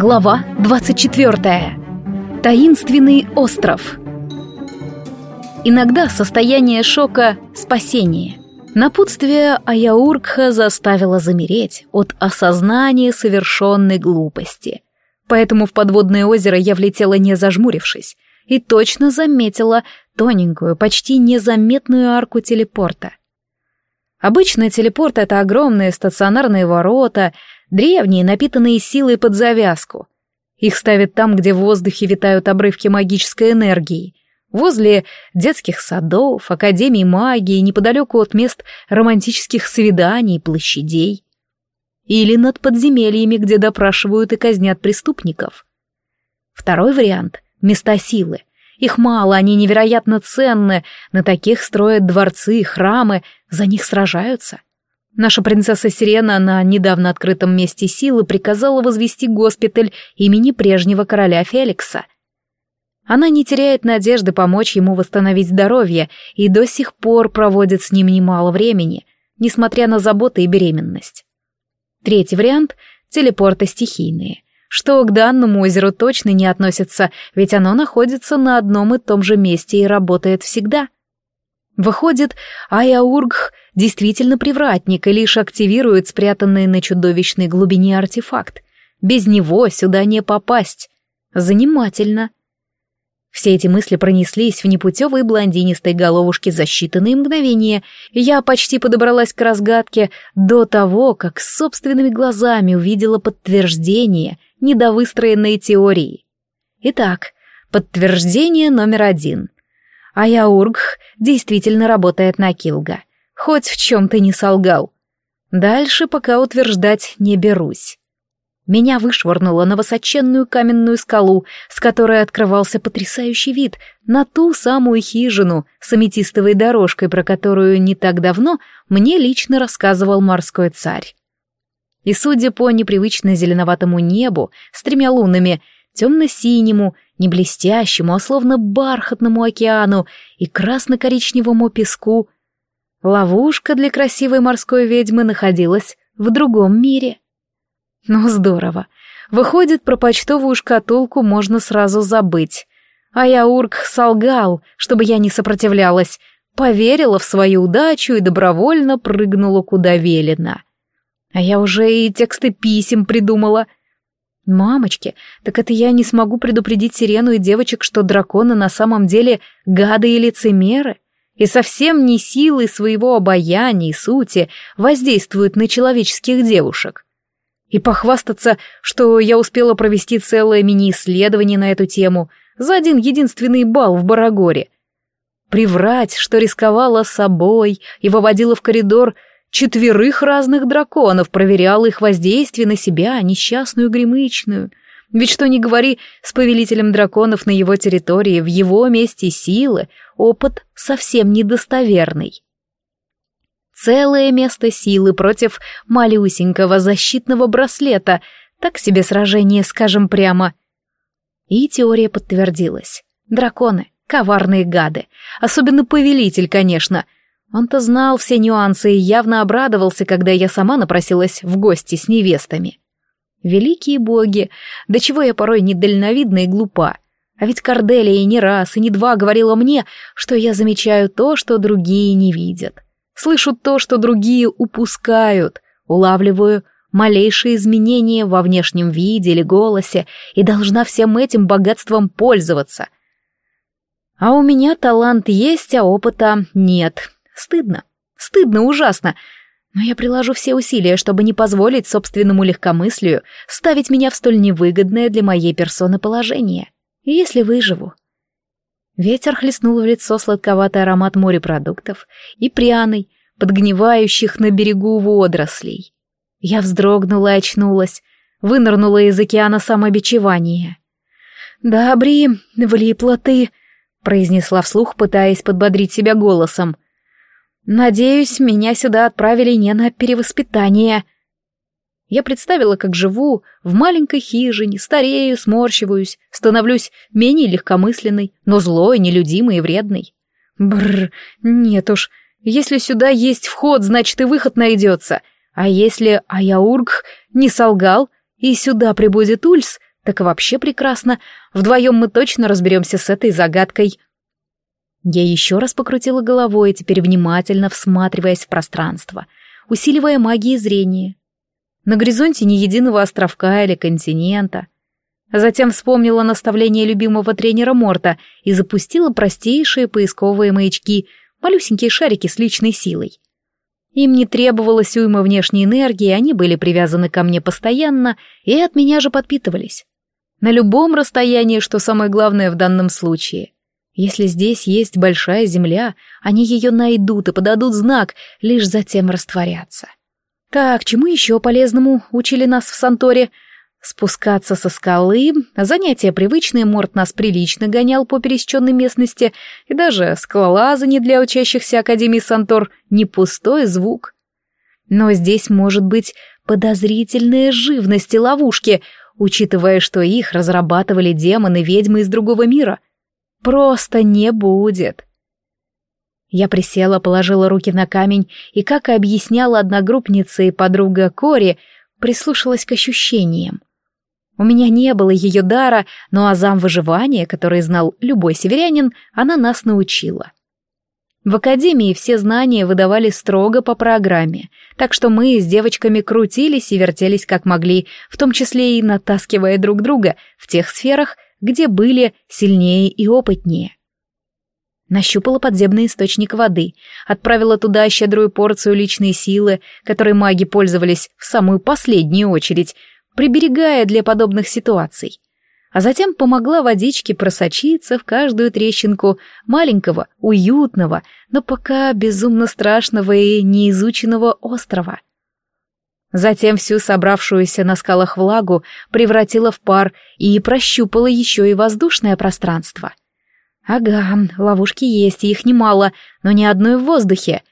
Глава 24. Таинственный остров. Иногда состояние шока — спасение. Напутствие Аяуркха заставило замереть от осознания совершенной глупости. Поэтому в подводное озеро я влетела не зажмурившись и точно заметила тоненькую, почти незаметную арку телепорта. Обычно телепорт — это огромные стационарные ворота — Древние, напитанные силой под завязку. Их ставят там, где в воздухе витают обрывки магической энергии. Возле детских садов, академий магии, неподалеку от мест романтических свиданий, площадей. Или над подземельями, где допрашивают и казнят преступников. Второй вариант — места силы. Их мало, они невероятно ценны, на таких строят дворцы, храмы, за них сражаются. Наша принцесса Сирена на недавно открытом месте силы приказала возвести госпиталь имени прежнего короля Феликса. Она не теряет надежды помочь ему восстановить здоровье и до сих пор проводит с ним немало времени, несмотря на заботы и беременность. Третий вариант — телепорты стихийные, что к данному озеру точно не относится, ведь оно находится на одном и том же месте и работает всегда — Выходит, Аяург действительно привратник и лишь активирует спрятанный на чудовищной глубине артефакт. Без него сюда не попасть. Занимательно. Все эти мысли пронеслись в непутевой блондинистой головушке за считанные мгновения, и я почти подобралась к разгадке до того, как собственными глазами увидела подтверждение недовыстроенной теории. Итак, подтверждение номер один — а Яургх действительно работает на Килга. Хоть в чем-то не солгал. Дальше пока утверждать не берусь. Меня вышвырнуло на высоченную каменную скалу, с которой открывался потрясающий вид на ту самую хижину с аметистовой дорожкой, про которую не так давно мне лично рассказывал морской царь. И судя по непривычно зеленоватому небу с тремя лунами, темно-синему не блестящему, а словно бархатному океану и красно-коричневому песку. Ловушка для красивой морской ведьмы находилась в другом мире. Ну, здорово. Выходит, про почтовую шкатулку можно сразу забыть. А я Урк солгал, чтобы я не сопротивлялась, поверила в свою удачу и добровольно прыгнула куда велено. А я уже и тексты писем придумала — Мамочки, так это я не смогу предупредить Сирену и девочек, что драконы на самом деле гады и лицемеры, и совсем не силой своего обаяния и сути воздействуют на человеческих девушек. И похвастаться, что я успела провести целое мини-исследование на эту тему за один единственный бал в Барагоре. Приврать, что рисковала собой и выводила в коридор четверых разных драконов, проверял их воздействие на себя, несчастную гремычную. Ведь что ни говори, с повелителем драконов на его территории, в его месте силы, опыт совсем недостоверный. Целое место силы против малюсенького защитного браслета, так себе сражение, скажем прямо. И теория подтвердилась. Драконы — коварные гады, особенно повелитель, конечно — он-то знал все нюансы и явно обрадовался, когда я сама напросилась в гости с невестами. Великие боги, до чего я порой недальновидна и глупа. А ведь Корделия не раз и не два говорила мне, что я замечаю то, что другие не видят. Слышу то, что другие упускают, улавливаю малейшие изменения во внешнем виде или голосе и должна всем этим богатством пользоваться. А у меня талант есть, а опыта нет, Стыдно. Стыдно ужасно. Но я приложу все усилия, чтобы не позволить собственному легкомыслию ставить меня в столь невыгодное для моей персоны положение. Если выживу. Ветер хлестнул в лицо сладковатый аромат морепродуктов и пряный, подгнивающих на берегу водорослей. Я вздрогнула и очнулась, вынырнула из океана самобичевания. «Да, Бри, влипла ты», — произнесла вслух, пытаясь подбодрить себя голосом — Надеюсь, меня сюда отправили не на перевоспитание. Я представила, как живу в маленькой хижине, старею, сморщиваюсь, становлюсь менее легкомысленной, но злой, нелюдимой и вредной. Бррр, нет уж, если сюда есть вход, значит и выход найдется. А если Аяург не солгал, и сюда прибудет Ульс, Так вообще прекрасно. Вдвоем мы точно разберемся с этой загадкой. Я еще раз покрутила головой, теперь внимательно всматриваясь в пространство, усиливая магии зрения. На горизонте ни единого островка или континента. Затем вспомнила наставление любимого тренера Морта и запустила простейшие поисковые маячки, малюсенькие шарики с личной силой. Им не требовалось уйма внешней энергии, они были привязаны ко мне постоянно и от меня же подпитывались. На любом расстоянии, что самое главное в данном случае. Если здесь есть большая земля, они ее найдут и подадут знак, лишь затем растворятся. Так, чему еще полезному учили нас в Санторе? Спускаться со скалы, занятия привычные, Морт нас прилично гонял по пересеченной местности, и даже скалолазание для учащихся Академии Сантор — не пустой звук. Но здесь может быть подозрительная живность и ловушки, учитывая, что их разрабатывали демоны-ведьмы из другого мира. Просто не будет. Я присела, положила руки на камень и, как и объясняла одногруппница и подруга Кори, прислушалась к ощущениям. У меня не было ее дара, но азам выживания, который знал любой северянин, она нас научила. В академии все знания выдавали строго по программе, так что мы с девочками крутились и вертелись как могли, в том числе и натаскивая друг друга в тех сферах, где были сильнее и опытнее. Нащупала подземный источник воды, отправила туда щедрую порцию личной силы, которой маги пользовались в самую последнюю очередь, приберегая для подобных ситуаций. А затем помогла водичке просочиться в каждую трещинку маленького, уютного, но пока безумно страшного и неизученного острова. Затем всю собравшуюся на скалах влагу превратила в пар и прощупала еще и воздушное пространство. Ага, ловушки есть, и их немало, но ни одной в воздухе.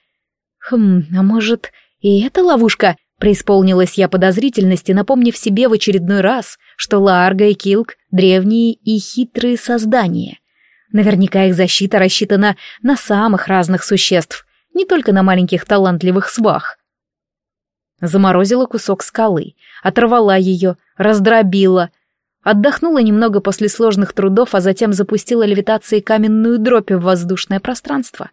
Хм, а может, и эта ловушка? Преисполнилась я подозрительности, напомнив себе в очередной раз, что Лаарга и Килк — древние и хитрые создания. Наверняка их защита рассчитана на самых разных существ, не только на маленьких талантливых свах. Заморозила кусок скалы, оторвала ее, раздробила, отдохнула немного после сложных трудов, а затем запустила левитацией каменную дробь в воздушное пространство.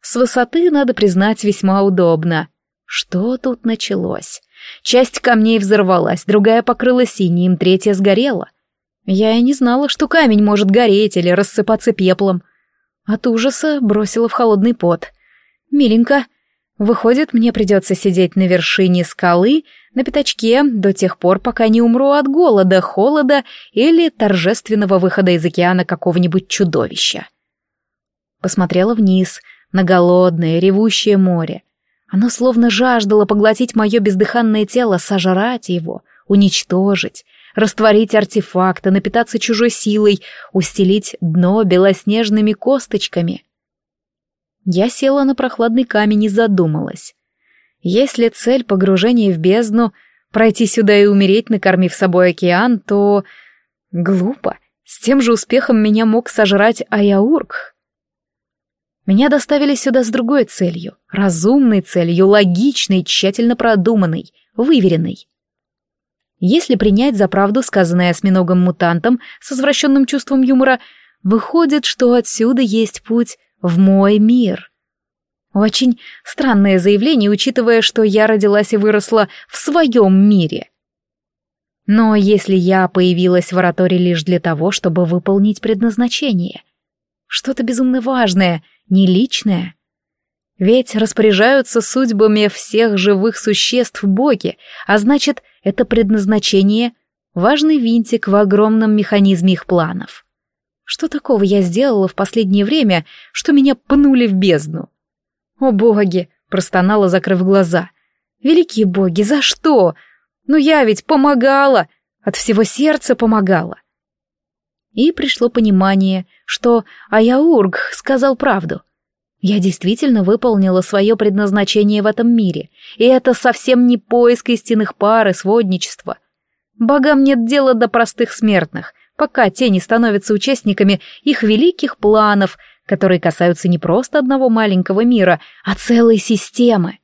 С высоты, надо признать, весьма удобно — что тут началось? Часть камней взорвалась, другая покрылась синим, третья сгорела. Я и не знала, что камень может гореть или рассыпаться пеплом. От ужаса бросила в холодный пот. Миленько. Выходит, мне придется сидеть на вершине скалы, на пятачке, до тех пор, пока не умру от голода, холода или торжественного выхода из океана какого-нибудь чудовища. Посмотрела вниз, на голодное, ревущее море. Оно словно жаждало поглотить мое бездыханное тело, сожрать его, уничтожить, растворить артефакты, напитаться чужой силой, устелить дно белоснежными косточками. Я села на прохладный камень и задумалась. Если цель погружения в бездну — пройти сюда и умереть, накормив собой океан, то... Глупо. С тем же успехом меня мог сожрать Аяурк. Меня доставили сюда с другой целью, разумной целью, логичной, тщательно продуманной, выверенной. Если принять за правду сказанное осьминогом-мутантом с извращенным чувством юмора, выходит, что отсюда есть путь в мой мир. Очень странное заявление, учитывая, что я родилась и выросла в своем мире. Но если я появилась в оратории лишь для того, чтобы выполнить предназначение, что-то безумно важное — не личное. Ведь распоряжаются судьбами всех живых существ боги, а значит, это предназначение — важный винтик в огромном механизме их планов. Что такого я сделала в последнее время, что меня пнули в бездну? «О боги!» — простонала, закрыв глаза. «Великие боги, за что? Ну я ведь помогала, от всего сердца помогала. И пришло понимание, что Аяург сказал правду. Я действительно выполнила свое предназначение в этом мире, и это совсем не поиск истинных пар и сводничества. Богам нет дела до простых смертных, пока те не становятся участниками их великих планов, которые касаются не просто одного маленького мира, а целой системы.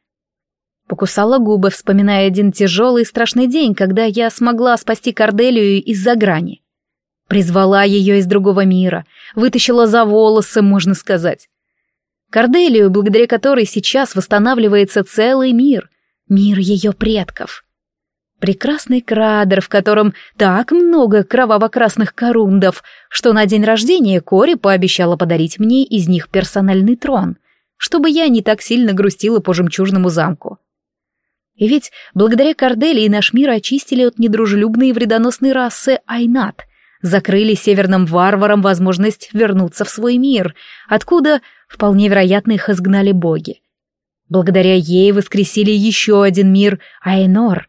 Покусала губы, вспоминая один тяжелый и страшный день, когда я смогла спасти Корделию из-за грани. Призвала ее из другого мира, вытащила за волосы, можно сказать. Корделию, благодаря которой сейчас восстанавливается целый мир, мир ее предков. Прекрасный крадр, в котором так много кроваво-красных корундов, что на день рождения Кори пообещала подарить мне из них персональный трон, чтобы я не так сильно грустила по жемчужному замку. И ведь благодаря Корделии наш мир очистили от недружелюбной и вредоносной расы Айнат, закрыли северным варварам возможность вернуться в свой мир, откуда, вполне вероятно, их изгнали боги. Благодаря ей воскресили еще один мир — Айнор.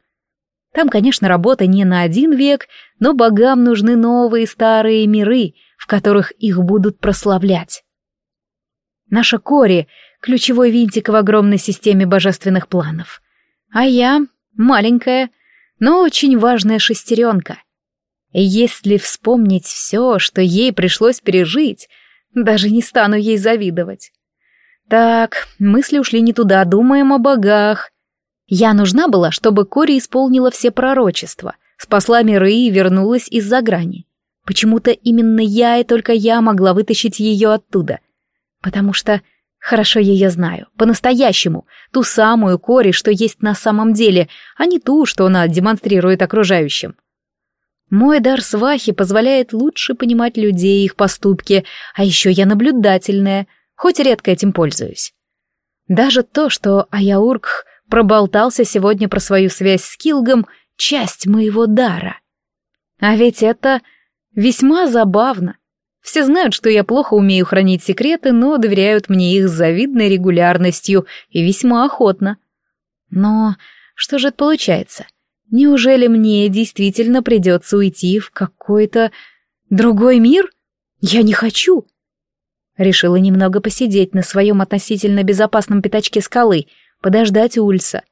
Там, конечно, работа не на один век, но богам нужны новые старые миры, в которых их будут прославлять. Наша Кори — ключевой винтик в огромной системе божественных планов — а я маленькая, но очень важная шестеренка. Если вспомнить все, что ей пришлось пережить, даже не стану ей завидовать. Так, мысли ушли не туда, думаем о богах. Я нужна была, чтобы Кори исполнила все пророчества, спасла миры и вернулась из-за грани. Почему-то именно я и только я могла вытащить ее оттуда. Потому что Хорошо ее знаю, по-настоящему, ту самую Кори, что есть на самом деле, а не ту, что она демонстрирует окружающим. Мой дар свахи позволяет лучше понимать людей и их поступки, а еще я наблюдательная, хоть редко этим пользуюсь. Даже то, что Аяуркх проболтался сегодня про свою связь с Килгом, часть моего дара. А ведь это весьма забавно. Все знают, что я плохо умею хранить секреты, но доверяют мне их с завидной регулярностью и весьма охотно. Но что же это получается? Неужели мне действительно придется уйти в какой-то другой мир? Я не хочу. Решила немного посидеть на своем относительно безопасном пятачке скалы, подождать Ульса.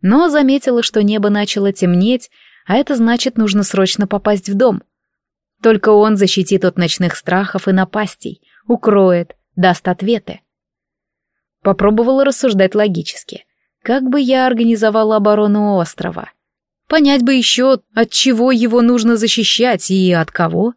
Но заметила, что небо начало темнеть, а это значит, нужно срочно попасть в дом. Только он защитит от ночных страхов и напастей, укроет, даст ответы. Попробовала рассуждать логически. Как бы я организовала оборону острова? Понять бы еще, от чего его нужно защищать и от кого.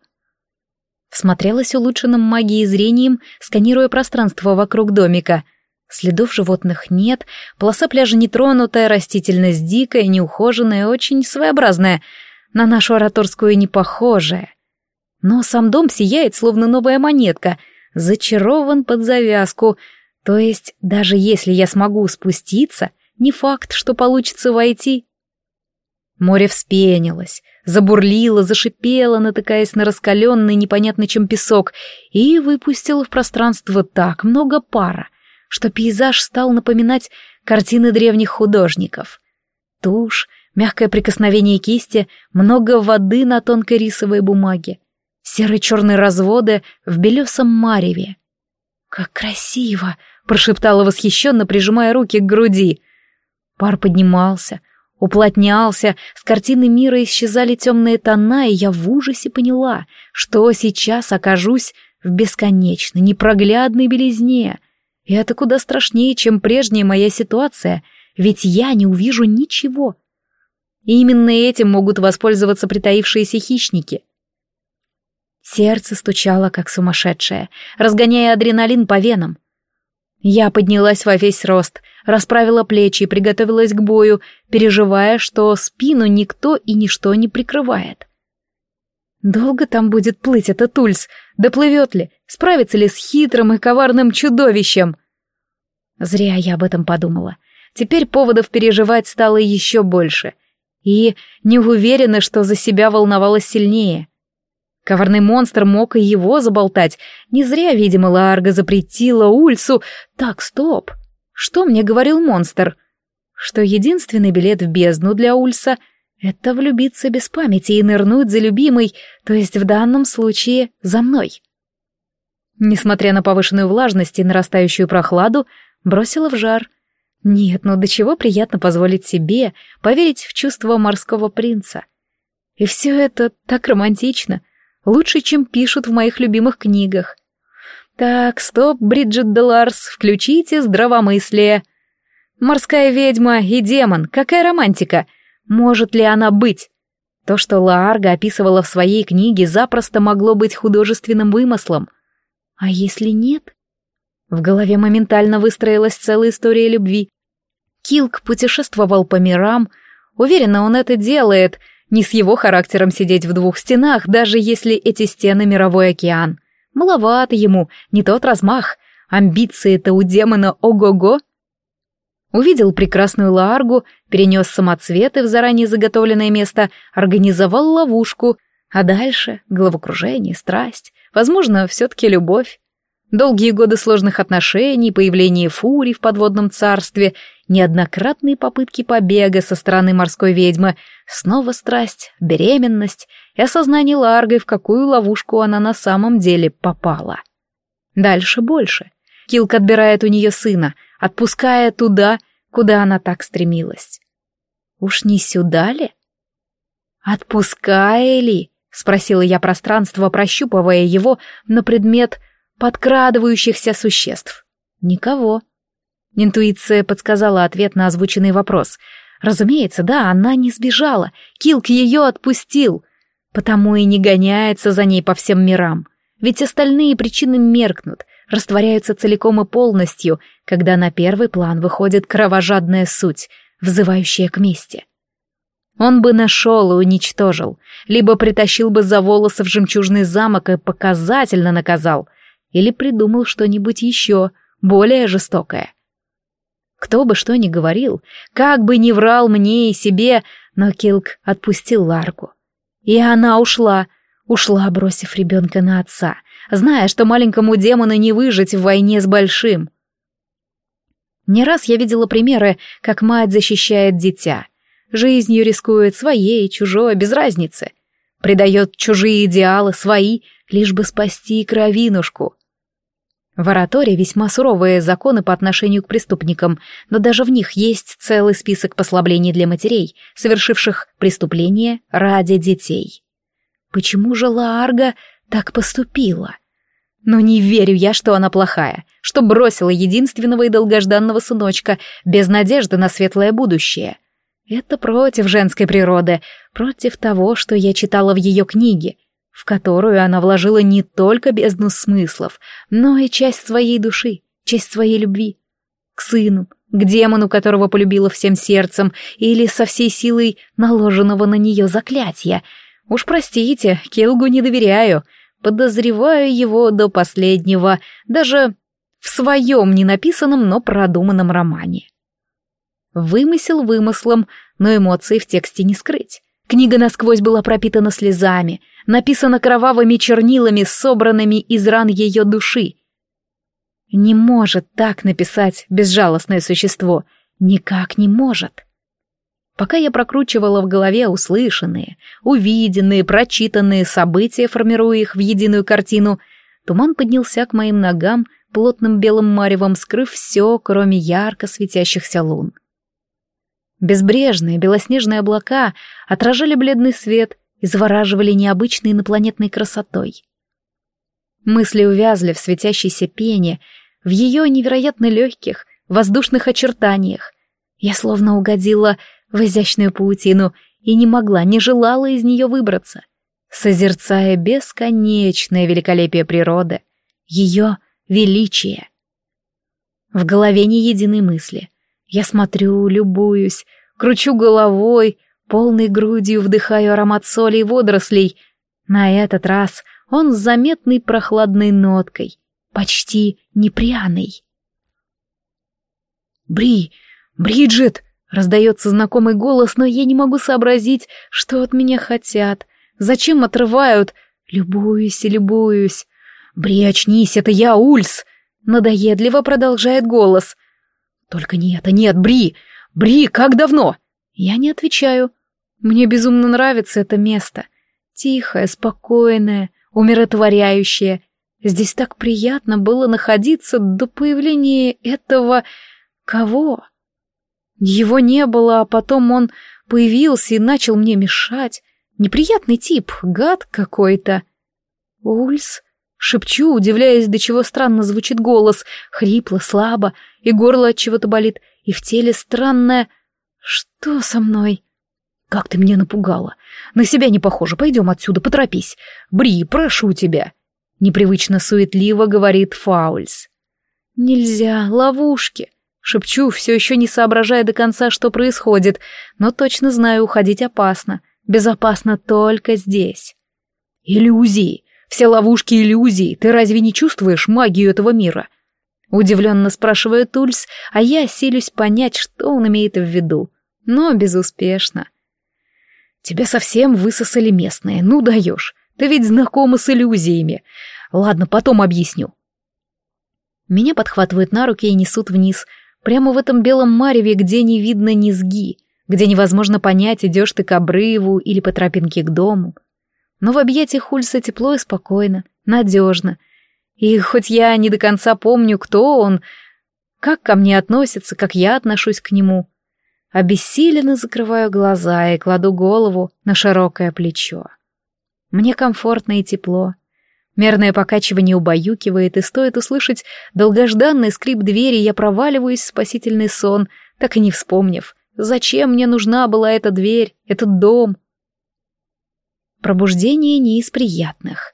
Всмотрелась улучшенным магией зрением, сканируя пространство вокруг домика. Следов животных нет, полоса пляжа нетронутая, растительность дикая, неухоженная, очень своеобразная, на нашу ораторскую не похожая. Но сам дом сияет, словно новая монетка, зачарован под завязку, то есть даже если я смогу спуститься, не факт, что получится войти. Море вспенилось, забурлило, зашипело, натыкаясь на раскаленный непонятно чем песок, и выпустило в пространство так много пара, что пейзаж стал напоминать картины древних художников. Тушь, мягкое прикосновение кисти, много воды на тонкой рисовой бумаге серо-черные разводы в белесом мареве. «Как красиво!» — прошептала восхищенно, прижимая руки к груди. Пар поднимался, уплотнялся, с картины мира исчезали темные тона, и я в ужасе поняла, что сейчас окажусь в бесконечной, непроглядной белизне. И это куда страшнее, чем прежняя моя ситуация, ведь я не увижу ничего. И именно этим могут воспользоваться притаившиеся хищники — Сердце стучало, как сумасшедшее, разгоняя адреналин по венам. Я поднялась во весь рост, расправила плечи и приготовилась к бою, переживая, что спину никто и ничто не прикрывает. Долго там будет плыть этот Ульс? Доплывет ли? Справится ли с хитрым и коварным чудовищем? Зря я об этом подумала. Теперь поводов переживать стало еще больше. И не уверена, что за себя волновалась сильнее. Коварный монстр мог и его заболтать. Не зря, видимо, Ларга запретила Ульсу. Так, стоп. Что мне говорил монстр? Что единственный билет в бездну для Ульса — это влюбиться без памяти и нырнуть за любимой, то есть в данном случае за мной. Несмотря на повышенную влажность и нарастающую прохладу, бросила в жар. Нет, ну до чего приятно позволить себе поверить в чувство морского принца. И все это так романтично — Лучше, чем пишут в моих любимых книгах. Так, стоп, Бриджит Деларс, включите здравомыслие. Морская ведьма и демон, какая романтика! Может ли она быть? То, что Лаарга описывала в своей книге, запросто могло быть художественным вымыслом. А если нет? В голове моментально выстроилась целая история любви. Килк путешествовал по мирам. Уверенно, он это делает. Не с его характером сидеть в двух стенах, даже если эти стены — мировой океан. Маловато ему, не тот размах. Амбиции-то у демона ого-го. Увидел прекрасную Лааргу, перенес самоцветы в заранее заготовленное место, организовал ловушку, а дальше — головокружение, страсть, возможно, все-таки любовь. Долгие годы сложных отношений, появление фурий в подводном царстве, неоднократные попытки побега со стороны морской ведьмы, снова страсть, беременность и осознание Ларгой, в какую ловушку она на самом деле попала. Дальше больше. Килк отбирает у нее сына, отпуская туда, куда она так стремилась. Уж не сюда ли? «Отпуская ли?» — спросила я пространство, прощупывая его на предмет подкрадывающихся существ. Никого. Интуиция подсказала ответ на озвученный вопрос. Разумеется, да, она не сбежала. Килк ее отпустил. Потому и не гоняется за ней по всем мирам. Ведь остальные причины меркнут, растворяются целиком и полностью, когда на первый план выходит кровожадная суть, взывающая к мести. Он бы нашел и уничтожил, либо притащил бы за волосы в жемчужный замок и показательно наказал, или придумал что-нибудь еще, более жестокое. Кто бы что ни говорил, как бы ни врал мне и себе, но Килк отпустил Ларку. И она ушла, ушла, бросив ребенка на отца, зная, что маленькому демону не выжить в войне с большим. Не раз я видела примеры, как мать защищает дитя. Жизнью рискует своей, чужой, без разницы. Предает чужие идеалы, свои, лишь бы спасти кровинушку. В оратории весьма суровые законы по отношению к преступникам, но даже в них есть целый список послаблений для матерей, совершивших преступления ради детей. Почему же Лаарга так поступила? Но не верю я, что она плохая, что бросила единственного и долгожданного сыночка без надежды на светлое будущее. Это против женской природы, против того, что я читала в ее книге, в которую она вложила не только бездну смыслов, но и часть своей души, часть своей любви. К сыну, к демону, которого полюбила всем сердцем, или со всей силой наложенного на нее заклятия. Уж простите, Келгу не доверяю, подозреваю его до последнего, даже в своем ненаписанном, но продуманном романе. Вымысел вымыслом, но эмоции в тексте не скрыть. Книга насквозь была пропитана слезами, написана кровавыми чернилами, собранными из ран ее души. Не может так написать безжалостное существо. Никак не может. Пока я прокручивала в голове услышанные, увиденные, прочитанные события, формируя их в единую картину, туман поднялся к моим ногам плотным белым маревом, скрыв все, кроме ярко светящихся лун. Безбрежные белоснежные облака отражали бледный свет и завораживали необычной инопланетной красотой. Мысли увязли в светящейся пене, в ее невероятно легких, воздушных очертаниях. Я словно угодила в изящную паутину и не могла, не желала из нее выбраться, созерцая бесконечное великолепие природы, ее величие. В голове ни единой мысли — я смотрю, любуюсь, кручу головой, полной грудью вдыхаю аромат соли и водорослей. На этот раз он с заметной прохладной ноткой, почти непряный. «Бри! Бриджит!» — раздается знакомый голос, но я не могу сообразить, что от меня хотят. Зачем отрывают? Любуюсь и любуюсь. «Бри, очнись, это я, Ульс!» Надоедливо продолжает голос. Только не это, нет, Бри! Бри, как давно? Я не отвечаю. Мне безумно нравится это место. Тихое, спокойное, умиротворяющее. Здесь так приятно было находиться до появления этого... кого? Его не было, а потом он появился и начал мне мешать. Неприятный тип, гад какой-то. Ульс, шепчу, удивляясь, до чего странно звучит голос, хрипло, слабо, и горло от чего-то болит, и в теле странное... Что со мной? Как ты меня напугала. На себя не похоже. Пойдем отсюда, поторопись. Бри, прошу тебя. Непривычно суетливо говорит Фаульс. Нельзя, ловушки. Шепчу, все еще не соображая до конца, что происходит, но точно знаю, уходить опасно. Безопасно только здесь. Иллюзии. Все ловушки иллюзий. Ты разве не чувствуешь магию этого мира? Удивленно спрашивает Ульс, а я силюсь понять, что он имеет в виду. Но безуспешно. Тебя совсем высосали местные, ну даешь. Ты ведь знакома с иллюзиями. Ладно, потом объясню. Меня подхватывают на руки и несут вниз, прямо в этом белом мареве, где не видно низги, где невозможно понять, идешь ты к обрыву или по тропинке к дому. Но в объятиях Хульса тепло и спокойно, надежно. И хоть я не до конца помню, кто он, как ко мне относится, как я отношусь к нему, обессиленно закрываю глаза и кладу голову на широкое плечо. Мне комфортно и тепло. Мерное покачивание убаюкивает, и стоит услышать долгожданный скрип двери, я проваливаюсь в спасительный сон, так и не вспомнив, зачем мне нужна была эта дверь, этот дом. Пробуждение не из приятных.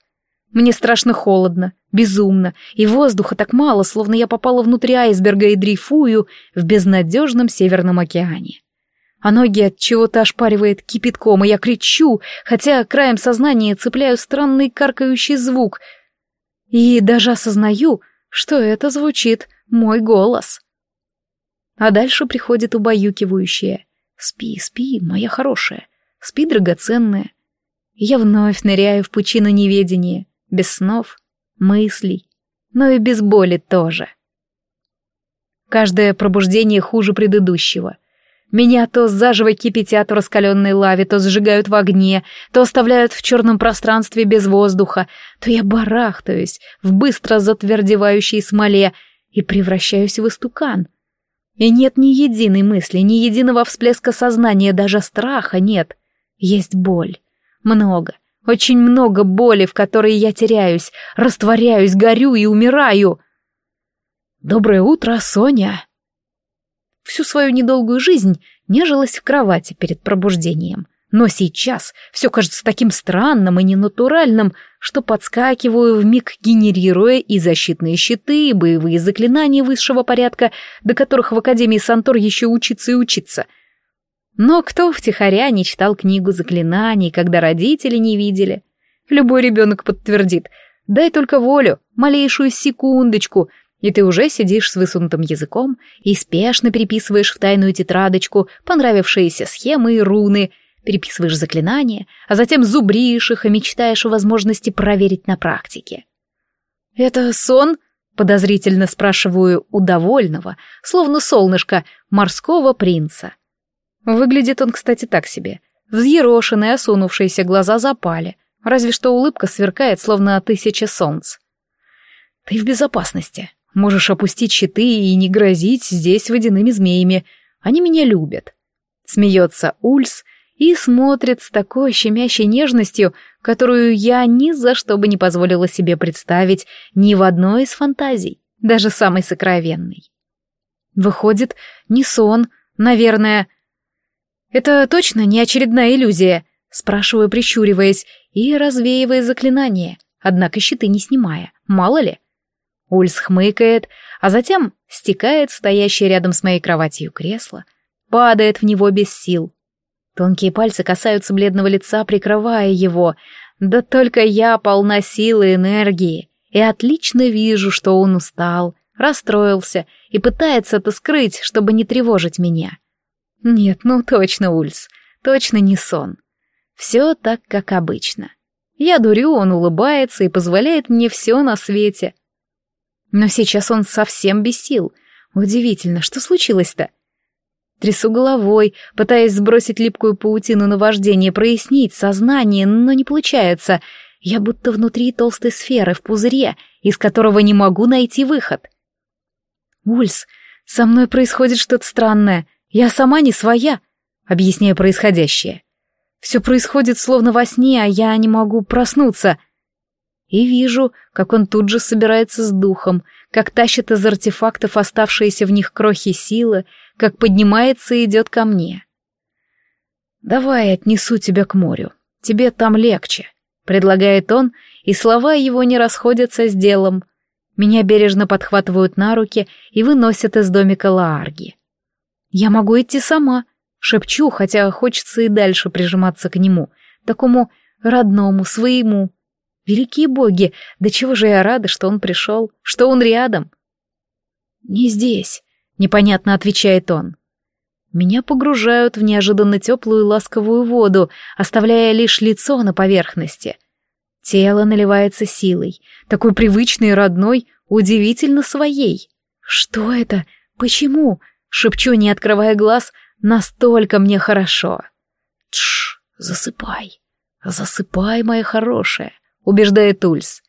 Мне страшно холодно, безумно, и воздуха так мало, словно я попала внутрь айсберга и дрейфую в безнадежном Северном океане. А ноги от чего-то ошпаривает кипятком, и я кричу, хотя краем сознания цепляю странный каркающий звук. И даже осознаю, что это звучит мой голос. А дальше приходит убаюкивающее. «Спи, спи, моя хорошая, спи, драгоценная». Я вновь ныряю в пучину неведения, без снов, мыслей, но и без боли тоже. Каждое пробуждение хуже предыдущего. Меня то заживо кипятят в раскаленной лаве, то сжигают в огне, то оставляют в черном пространстве без воздуха, то я барахтаюсь в быстро затвердевающей смоле и превращаюсь в истукан. И нет ни единой мысли, ни единого всплеска сознания, даже страха нет. Есть боль. Много, очень много боли, в которой я теряюсь, растворяюсь, горю и умираю. Доброе утро, Соня. Всю свою недолгую жизнь нежилась в кровати перед пробуждением. Но сейчас все кажется таким странным и ненатуральным, что подскакиваю вмиг генерируя и защитные щиты, и боевые заклинания высшего порядка, до которых в Академии Сантор еще учиться и учиться — но кто втихаря не читал книгу заклинаний, когда родители не видели? Любой ребенок подтвердит. Дай только волю, малейшую секундочку, и ты уже сидишь с высунутым языком и спешно переписываешь в тайную тетрадочку понравившиеся схемы и руны, переписываешь заклинания, а затем зубришь их и мечтаешь о возможности проверить на практике. «Это сон?» — подозрительно спрашиваю у довольного, словно солнышко, морского принца. Выглядит он, кстати, так себе. Взъерошенные, осунувшиеся глаза запали, разве что улыбка сверкает, словно тысяча солнц. «Ты в безопасности. Можешь опустить щиты и не грозить здесь водяными змеями. Они меня любят». Смеется Ульс и смотрит с такой щемящей нежностью, которую я ни за что бы не позволила себе представить ни в одной из фантазий, даже самой сокровенной. Выходит, не сон, наверное, «Это точно не очередная иллюзия?» — спрашиваю, прищуриваясь и развеивая заклинание, однако щиты не снимая, мало ли. Ульс хмыкает, а затем стекает в стоящее рядом с моей кроватью кресло, падает в него без сил. Тонкие пальцы касаются бледного лица, прикрывая его. Да только я полна силы и энергии, и отлично вижу, что он устал, расстроился и пытается это скрыть, чтобы не тревожить меня. Нет, ну точно Ульс, точно не сон. Все так, как обычно. Я дурю, он улыбается и позволяет мне все на свете. Но сейчас он совсем без сил. Удивительно, что случилось-то? Трясу головой, пытаясь сбросить липкую паутину на вождение, прояснить сознание, но не получается. Я будто внутри толстой сферы в пузыре, из которого не могу найти выход. Ульс, со мной происходит что-то странное. Я сама не своя, объясняя происходящее. Все происходит словно во сне, а я не могу проснуться. И вижу, как он тут же собирается с духом, как тащит из артефактов оставшиеся в них крохи силы, как поднимается и идет ко мне. «Давай отнесу тебя к морю. Тебе там легче», — предлагает он, и слова его не расходятся с делом. Меня бережно подхватывают на руки и выносят из домика Лаарги. «Я могу идти сама», — шепчу, хотя хочется и дальше прижиматься к нему, такому родному, своему. Великие боги, да чего же я рада, что он пришел, что он рядом. «Не здесь», — непонятно отвечает он. Меня погружают в неожиданно теплую и ласковую воду, оставляя лишь лицо на поверхности. Тело наливается силой, такой привычной и родной, удивительно своей. «Что это? Почему?» — шепчу, не открывая глаз, «настолько мне хорошо». «Тш, засыпай, засыпай, моя хорошая», — убеждает Ульс.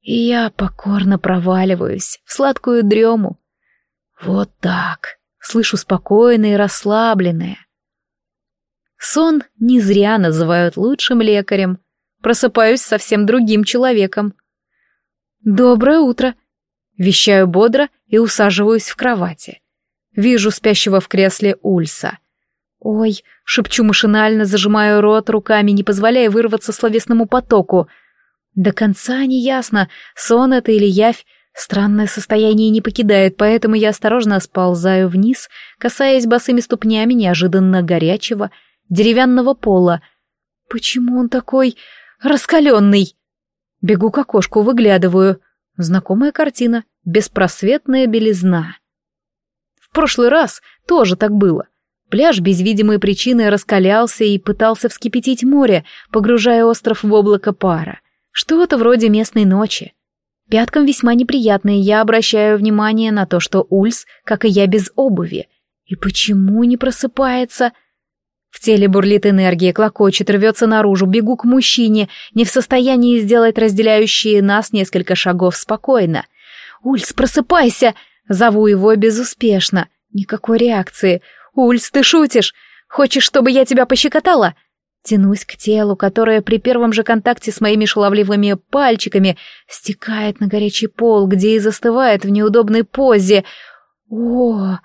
И я покорно проваливаюсь в сладкую дрему. Вот так, слышу спокойное и расслабленное. Сон не зря называют лучшим лекарем. Просыпаюсь совсем другим человеком. «Доброе утро!» Вещаю бодро и усаживаюсь в кровати. Вижу спящего в кресле Ульса. «Ой!» — шепчу машинально, зажимаю рот руками, не позволяя вырваться словесному потоку. До конца не ясно, сон это или явь, Странное состояние не покидает, поэтому я осторожно сползаю вниз, касаясь босыми ступнями неожиданно горячего деревянного пола. Почему он такой раскаленный? Бегу к окошку, выглядываю. Знакомая картина, беспросветная белизна. В прошлый раз тоже так было. Пляж без видимой причины раскалялся и пытался вскипятить море, погружая остров в облако пара. Что-то вроде местной ночи. Пяткам весьма неприятно, и я обращаю внимание на то, что Ульс, как и я, без обуви. И почему не просыпается? В теле бурлит энергия, клокочет, рвется наружу, бегу к мужчине, не в состоянии сделать разделяющие нас несколько шагов спокойно. «Ульс, просыпайся!» Зову его безуспешно. Никакой реакции. «Ульс, ты шутишь? Хочешь, чтобы я тебя пощекотала?» Тянусь к телу, которое при первом же контакте с моими шаловливыми пальчиками стекает на горячий пол, где и застывает в неудобной позе. О,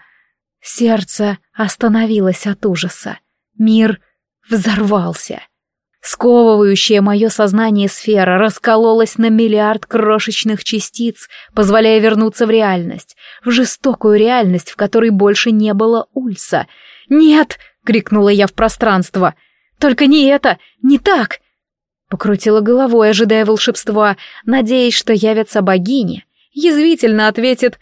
сердце остановилось от ужаса. Мир взорвался. Сковывающая мое сознание сфера раскололась на миллиард крошечных частиц, позволяя вернуться в реальность, в жестокую реальность, в которой больше не было Ульса. «Нет!» — крикнула я в пространство — только не это, не так!» Покрутила головой, ожидая волшебства, надеясь, что явятся богини. Язвительно ответит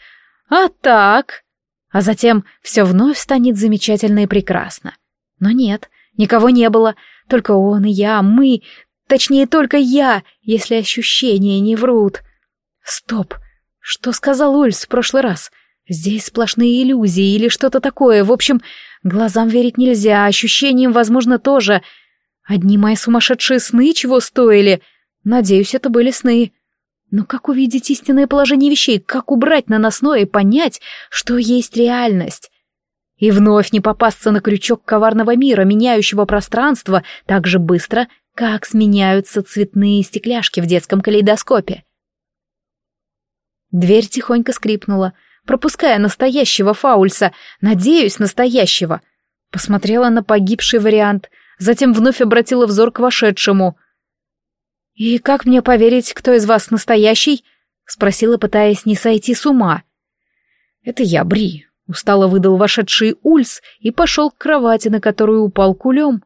«А так?» А затем все вновь станет замечательно и прекрасно. Но нет, никого не было, только он и я, мы, точнее, только я, если ощущения не врут. Стоп, что сказал Ульс в прошлый раз? Здесь сплошные иллюзии или что-то такое, в общем, Глазам верить нельзя, ощущениям, возможно, тоже. Одни мои сумасшедшие сны чего стоили? Надеюсь, это были сны. Но как увидеть истинное положение вещей, как убрать наносное и понять, что есть реальность? И вновь не попасться на крючок коварного мира, меняющего пространство так же быстро, как сменяются цветные стекляшки в детском калейдоскопе. Дверь тихонько скрипнула — пропуская настоящего Фаульса, надеюсь, настоящего. Посмотрела на погибший вариант, затем вновь обратила взор к вошедшему. «И как мне поверить, кто из вас настоящий?» — спросила, пытаясь не сойти с ума. «Это я, Бри», — устало выдал вошедший Ульс и пошел к кровати, на которую упал кулем.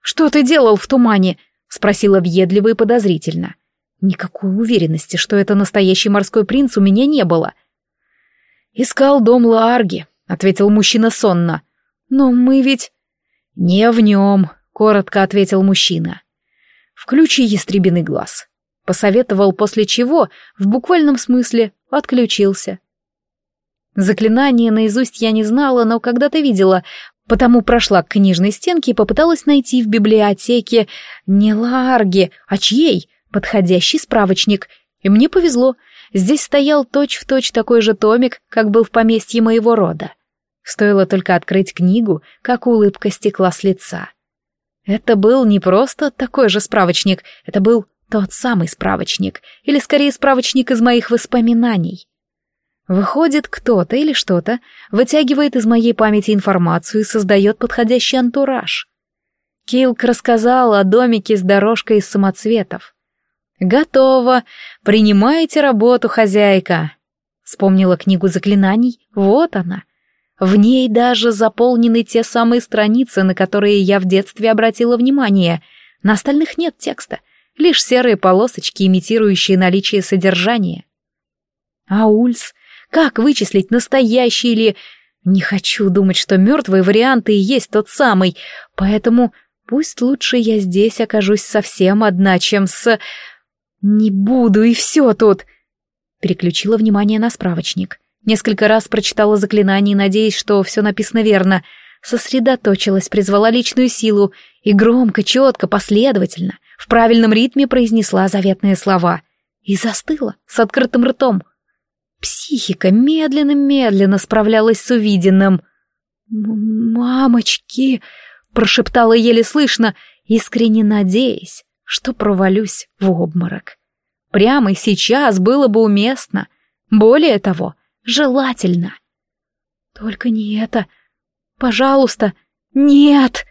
«Что ты делал в тумане?» — спросила въедливо и подозрительно. Никакой уверенности, что это настоящий морской принц, у меня не было. «Искал дом Лаарги», — ответил мужчина сонно. «Но мы ведь...» «Не в нем», — коротко ответил мужчина. «Включи ястребиный глаз». Посоветовал, после чего, в буквальном смысле, отключился. Заклинание наизусть я не знала, но когда-то видела, потому прошла к книжной стенке и попыталась найти в библиотеке не Лаарги, а чьей, подходящий справочник. И мне повезло — Здесь стоял точь-в-точь точь такой же томик, как был в поместье моего рода. Стоило только открыть книгу, как улыбка стекла с лица. Это был не просто такой же справочник, это был тот самый справочник, или скорее справочник из моих воспоминаний. Выходит, кто-то или что-то вытягивает из моей памяти информацию и создает подходящий антураж. Килк рассказал о домике с дорожкой из самоцветов. «Готово! Принимайте работу, хозяйка!» Вспомнила книгу заклинаний. Вот она. В ней даже заполнены те самые страницы, на которые я в детстве обратила внимание. На остальных нет текста, лишь серые полосочки, имитирующие наличие содержания. А Ульс? Как вычислить, настоящий или... Не хочу думать, что мертвые варианты и есть тот самый, поэтому пусть лучше я здесь окажусь совсем одна, чем с... Не буду, и все тут. Переключила внимание на справочник. Несколько раз прочитала заклинание, надеясь, что все написано верно. Сосредоточилась, призвала личную силу и громко, четко, последовательно, в правильном ритме произнесла заветные слова. И застыла с открытым ртом. Психика медленно-медленно справлялась с увиденным. «Мамочки!» — прошептала еле слышно, искренне надеясь, что провалюсь в обморок. Прямо сейчас было бы уместно. Более того, желательно. Только не это. Пожалуйста, нет!